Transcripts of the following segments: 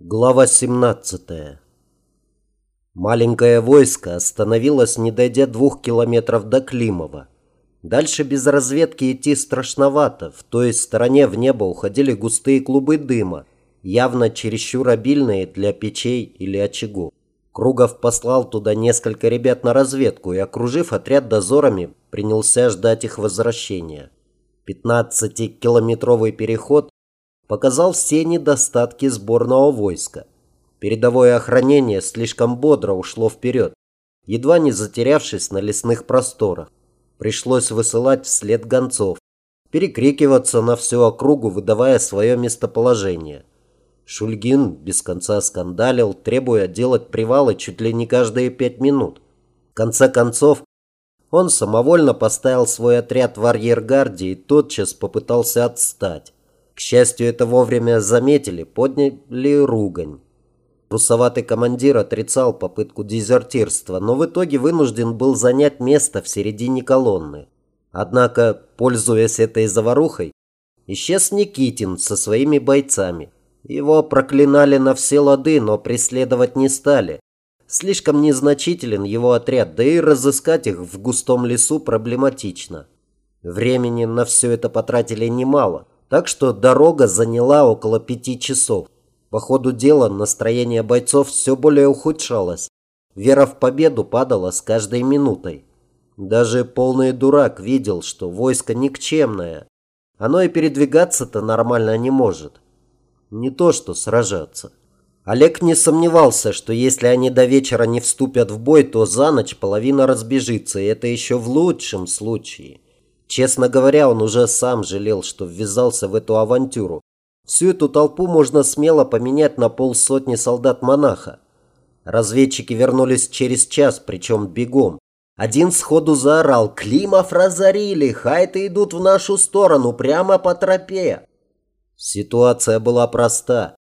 Глава 17 Маленькое войско остановилось, не дойдя двух километров до Климова. Дальше без разведки идти страшновато. В той стороне в небо уходили густые клубы дыма, явно чересчур обильные для печей или очагов. Кругов послал туда несколько ребят на разведку и, окружив отряд дозорами, принялся ждать их возвращения. Пятнадцатикилометровый переход показал все недостатки сборного войска. Передовое охранение слишком бодро ушло вперед, едва не затерявшись на лесных просторах. Пришлось высылать вслед гонцов, перекрикиваться на всю округу, выдавая свое местоположение. Шульгин без конца скандалил, требуя делать привалы чуть ли не каждые пять минут. В конце концов, он самовольно поставил свой отряд в арьергарде и тотчас попытался отстать. К счастью, это вовремя заметили, подняли ругань. Русоватый командир отрицал попытку дезертирства, но в итоге вынужден был занять место в середине колонны. Однако, пользуясь этой заварухой, исчез Никитин со своими бойцами. Его проклинали на все лады, но преследовать не стали. Слишком незначителен его отряд, да и разыскать их в густом лесу проблематично. Времени на все это потратили немало – так что дорога заняла около пяти часов. По ходу дела настроение бойцов все более ухудшалось. Вера в победу падала с каждой минутой. Даже полный дурак видел, что войско никчемное. Оно и передвигаться-то нормально не может. Не то что сражаться. Олег не сомневался, что если они до вечера не вступят в бой, то за ночь половина разбежится, и это еще в лучшем случае. Честно говоря, он уже сам жалел, что ввязался в эту авантюру. Всю эту толпу можно смело поменять на полсотни солдат-монаха. Разведчики вернулись через час, причем бегом. Один сходу заорал «Климов разорили! Хайты идут в нашу сторону, прямо по тропе!» Ситуация была проста.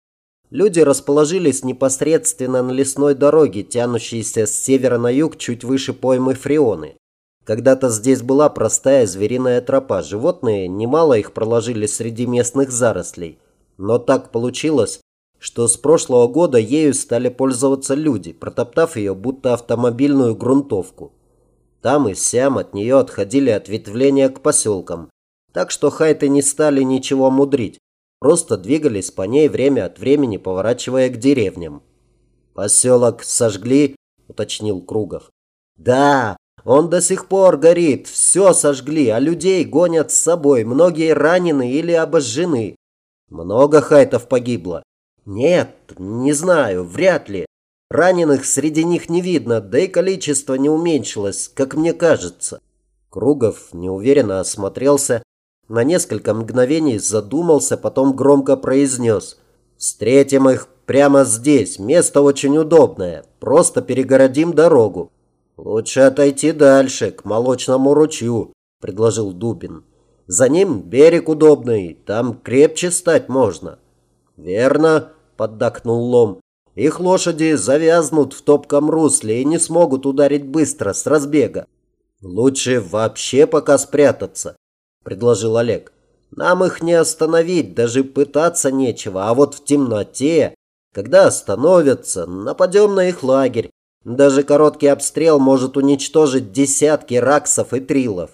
Люди расположились непосредственно на лесной дороге, тянущейся с севера на юг чуть выше поймы Фреоны. Когда-то здесь была простая звериная тропа. Животные, немало их проложили среди местных зарослей. Но так получилось, что с прошлого года ею стали пользоваться люди, протоптав ее будто автомобильную грунтовку. Там и сям от нее отходили ответвления к поселкам. Так что хайты не стали ничего мудрить. Просто двигались по ней время от времени, поворачивая к деревням. «Поселок сожгли?» – уточнил Кругов. «Да, он до сих пор горит, все сожгли, а людей гонят с собой, многие ранены или обожжены. Много хайтов погибло. Нет, не знаю, вряд ли. Раненых среди них не видно, да и количество не уменьшилось, как мне кажется. Кругов неуверенно осмотрелся, на несколько мгновений задумался, потом громко произнес. «Встретим их прямо здесь, место очень удобное, просто перегородим дорогу». «Лучше отойти дальше, к молочному ручью», – предложил Дубин. «За ним берег удобный, там крепче стать можно». «Верно», – поддакнул Лом. «Их лошади завязнут в топком русле и не смогут ударить быстро, с разбега». «Лучше вообще пока спрятаться», – предложил Олег. «Нам их не остановить, даже пытаться нечего, а вот в темноте, когда остановятся, нападем на их лагерь, даже короткий обстрел может уничтожить десятки раксов и трилов.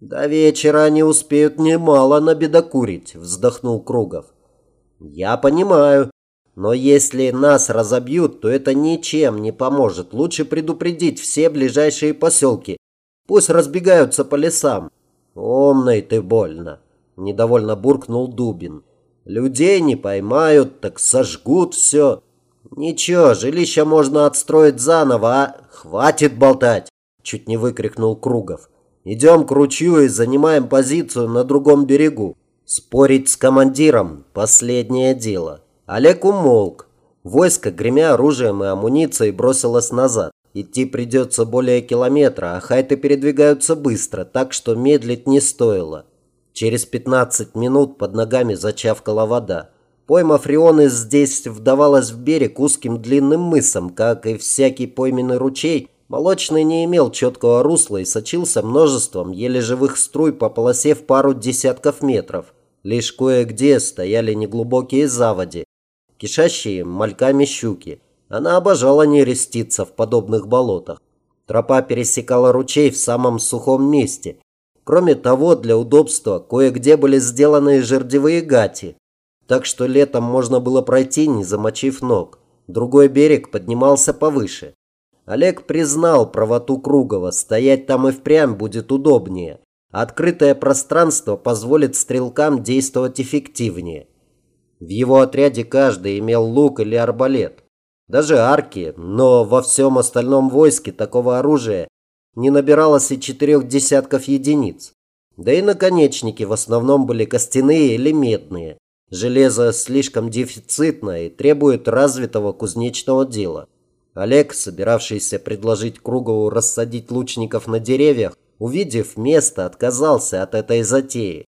До вечера они успеют немало набедокурить, вздохнул Кругов. Я понимаю, но если нас разобьют, то это ничем не поможет. Лучше предупредить все ближайшие поселки. Пусть разбегаются по лесам. Умный ты больно, недовольно буркнул Дубин. Людей не поймают, так сожгут все. «Ничего, жилище можно отстроить заново, а? Хватит болтать!» Чуть не выкрикнул Кругов. «Идем к ручью и занимаем позицию на другом берегу. Спорить с командиром – последнее дело». Олег умолк. Войско, гремя оружием и амуницией, бросилось назад. Идти придется более километра, а хайты передвигаются быстро, так что медлить не стоило. Через 15 минут под ногами зачавкала вода. Пойма Фрионы здесь вдавалась в берег узким длинным мысом, как и всякий пойменный ручей. Молочный не имел четкого русла и сочился множеством еле живых струй по полосе в пару десятков метров. Лишь кое-где стояли неглубокие заводи. кишащие мальками щуки. Она обожала нереститься в подобных болотах. Тропа пересекала ручей в самом сухом месте. Кроме того, для удобства кое-где были сделаны жердевые гати, так что летом можно было пройти, не замочив ног. Другой берег поднимался повыше. Олег признал правоту Кругова, стоять там и впрямь будет удобнее. Открытое пространство позволит стрелкам действовать эффективнее. В его отряде каждый имел лук или арбалет. Даже арки, но во всем остальном войске такого оружия не набиралось и четырех десятков единиц. Да и наконечники в основном были костяные или медные. Железо слишком дефицитно и требует развитого кузнечного дела. Олег, собиравшийся предложить Кругову рассадить лучников на деревьях, увидев место, отказался от этой затеи.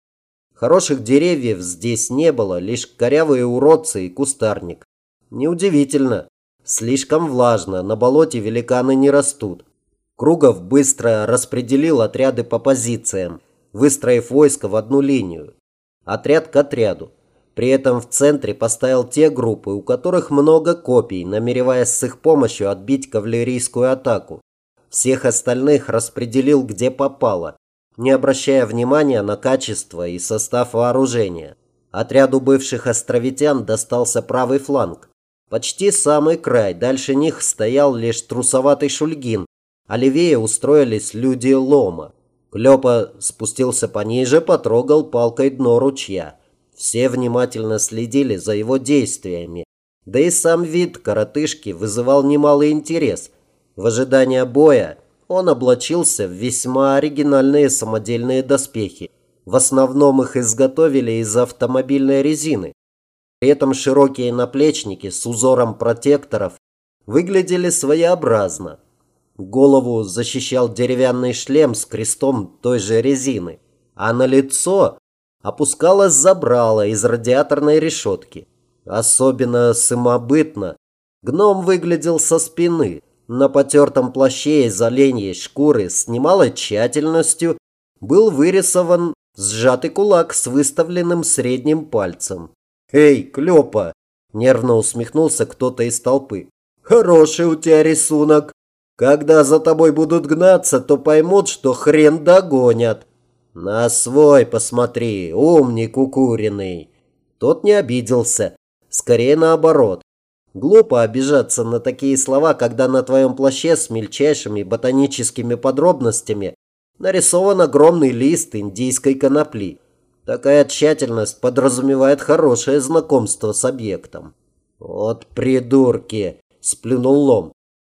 Хороших деревьев здесь не было, лишь корявые уродцы и кустарник. Неудивительно. Слишком влажно, на болоте великаны не растут. Кругов быстро распределил отряды по позициям, выстроив войско в одну линию. Отряд к отряду. При этом в центре поставил те группы, у которых много копий, намереваясь с их помощью отбить кавалерийскую атаку. Всех остальных распределил где попало, не обращая внимания на качество и состав вооружения. Отряду бывших островитян достался правый фланг. Почти самый край, дальше них стоял лишь трусоватый Шульгин, а левее устроились люди Лома. Клёпа спустился пониже, потрогал палкой дно ручья. Все внимательно следили за его действиями. Да и сам вид коротышки вызывал немалый интерес. В ожидании боя он облачился в весьма оригинальные самодельные доспехи. В основном их изготовили из автомобильной резины. При этом широкие наплечники с узором протекторов выглядели своеобразно. Голову защищал деревянный шлем с крестом той же резины, а на лицо опускалась забрала из радиаторной решетки. Особенно самобытно гном выглядел со спины. На потертом плаще из оленьей шкуры с немалой тщательностью был вырисован сжатый кулак с выставленным средним пальцем. «Эй, Клёпа!» – нервно усмехнулся кто-то из толпы. «Хороший у тебя рисунок. Когда за тобой будут гнаться, то поймут, что хрен догонят. «На свой посмотри, умник укуренный!» Тот не обиделся. Скорее наоборот. Глупо обижаться на такие слова, когда на твоем плаще с мельчайшими ботаническими подробностями нарисован огромный лист индийской конопли. Такая тщательность подразумевает хорошее знакомство с объектом. «Вот придурки!» – сплюнул лом.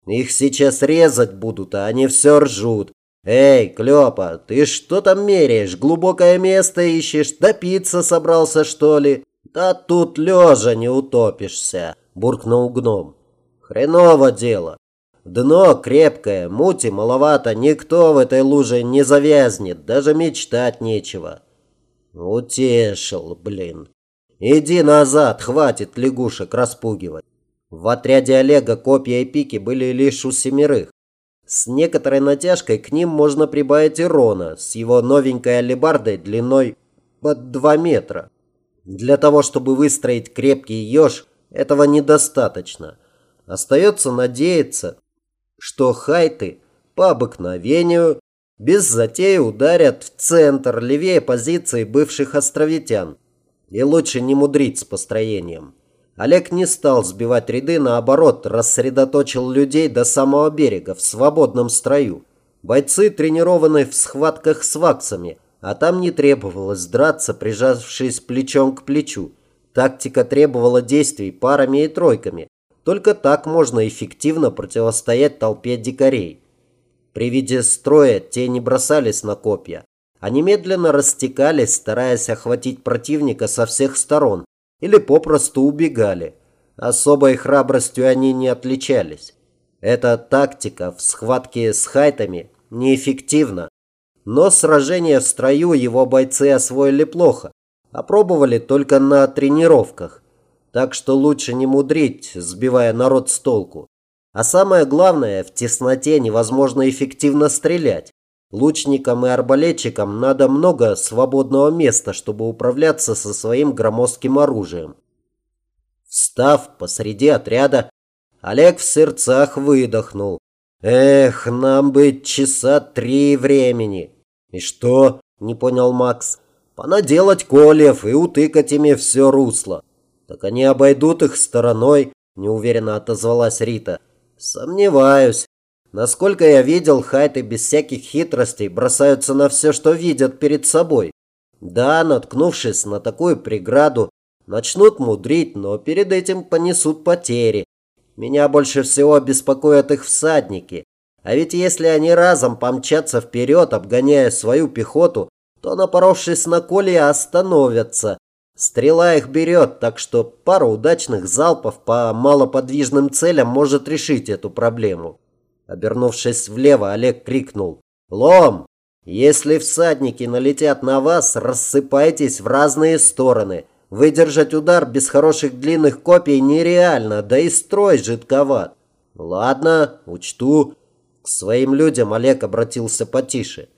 «Их сейчас резать будут, а они все ржут. «Эй, Клёпа, ты что там меряешь? Глубокое место ищешь? Допиться собрался, что ли?» «Да тут лежа не утопишься», – буркнул гном. «Хреново дело. Дно крепкое, мути маловато, никто в этой луже не завязнет, даже мечтать нечего». «Утешил, блин. Иди назад, хватит лягушек распугивать». В отряде Олега копья и пики были лишь у семерых. С некоторой натяжкой к ним можно прибавить и Рона с его новенькой алебардой длиной под 2 метра. Для того, чтобы выстроить крепкий еж, этого недостаточно. Остается надеяться, что хайты по обыкновению без затеи ударят в центр левее позиции бывших островитян. И лучше не мудрить с построением. Олег не стал сбивать ряды, наоборот, рассредоточил людей до самого берега, в свободном строю. Бойцы тренированы в схватках с ваксами, а там не требовалось драться, прижавшись плечом к плечу. Тактика требовала действий парами и тройками. Только так можно эффективно противостоять толпе дикарей. При виде строя те не бросались на копья. Они медленно растекались, стараясь охватить противника со всех сторон, или попросту убегали. Особой храбростью они не отличались. Эта тактика в схватке с хайтами неэффективна. Но сражение в строю его бойцы освоили плохо, опробовали только на тренировках. Так что лучше не мудрить, сбивая народ с толку. А самое главное, в тесноте невозможно эффективно стрелять. Лучникам и арбалетчикам надо много свободного места, чтобы управляться со своим громоздким оружием. Встав посреди отряда, Олег в сердцах выдохнул. Эх, нам бы часа три времени. И что? Не понял Макс. Понаделать колев и утыкать ими все русло. Так они обойдут их стороной, неуверенно отозвалась Рита. Сомневаюсь. Насколько я видел, хайты без всяких хитростей бросаются на все, что видят перед собой. Да, наткнувшись на такую преграду, начнут мудрить, но перед этим понесут потери. Меня больше всего беспокоят их всадники. А ведь если они разом помчатся вперед, обгоняя свою пехоту, то, напоровшись на колья, остановятся. Стрела их берет, так что пара удачных залпов по малоподвижным целям может решить эту проблему. Обернувшись влево, Олег крикнул. «Лом! Если всадники налетят на вас, рассыпайтесь в разные стороны. Выдержать удар без хороших длинных копий нереально, да и строй жидковат. Ладно, учту. К своим людям Олег обратился потише.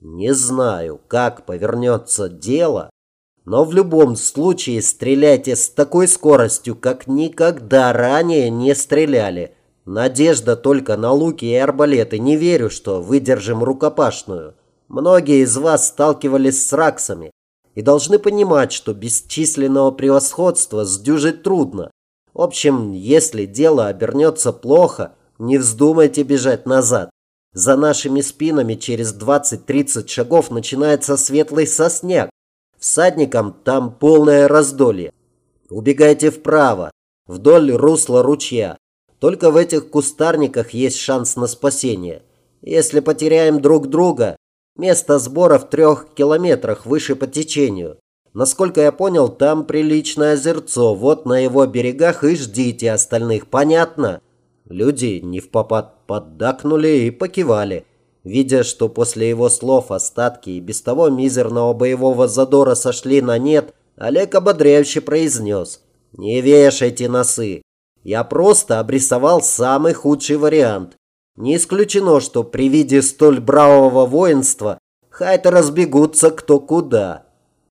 Не знаю, как повернется дело, но в любом случае стреляйте с такой скоростью, как никогда ранее не стреляли. Надежда только на луки и арбалеты. Не верю, что выдержим рукопашную. Многие из вас сталкивались с раксами и должны понимать, что бесчисленного превосходства сдюжить трудно. В общем, если дело обернется плохо, не вздумайте бежать назад. За нашими спинами через 20-30 шагов начинается светлый сосняк. Всадникам там полное раздолье. Убегайте вправо, вдоль русла ручья. Только в этих кустарниках есть шанс на спасение. Если потеряем друг друга, Место сбора в трех километрах выше по течению. Насколько я понял, там приличное озерцо. Вот на его берегах и ждите остальных. Понятно? Люди не в попад поддакнули и покивали. Видя, что после его слов остатки и без того мизерного боевого задора сошли на нет, Олег ободряюще произнес. «Не вешайте носы. Я просто обрисовал самый худший вариант. Не исключено, что при виде столь бравого воинства хайты разбегутся кто куда.